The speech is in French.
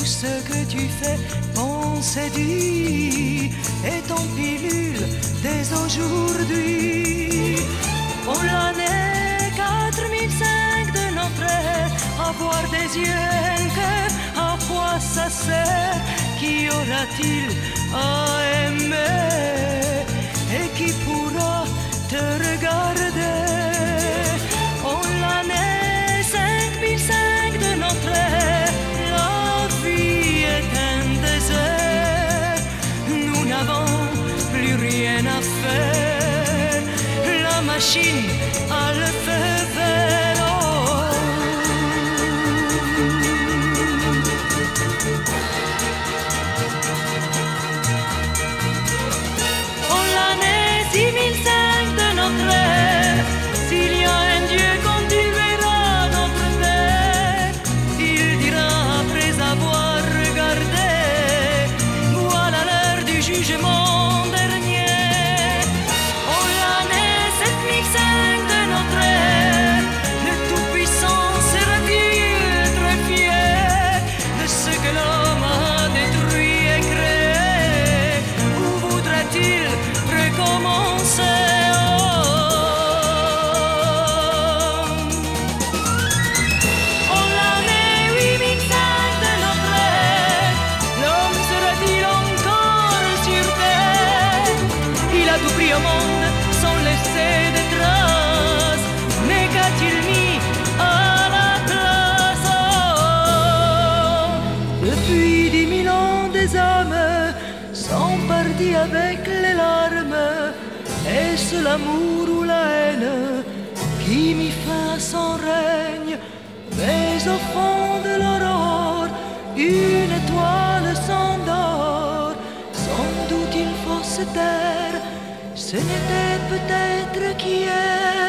Tout ce que tu fais, pense et dis, est en pilule dès aujourd'hui. Oh l'année 4005 de notre ère, avoir des yeux un cœur, à quoi ça sert? Qui aura-t-il machine à le faire. Sans laisser de traces, mais qu'a-t-il mis à la place? Depuis dix mille ans, des hommes sont partis avec les larmes. Est-ce l'amour ou la haine qui mit fin à son règne? Mais au fond de l'aurore, une étoile s'endort. Sans doute il faut se taire, Se ne peut-être qui est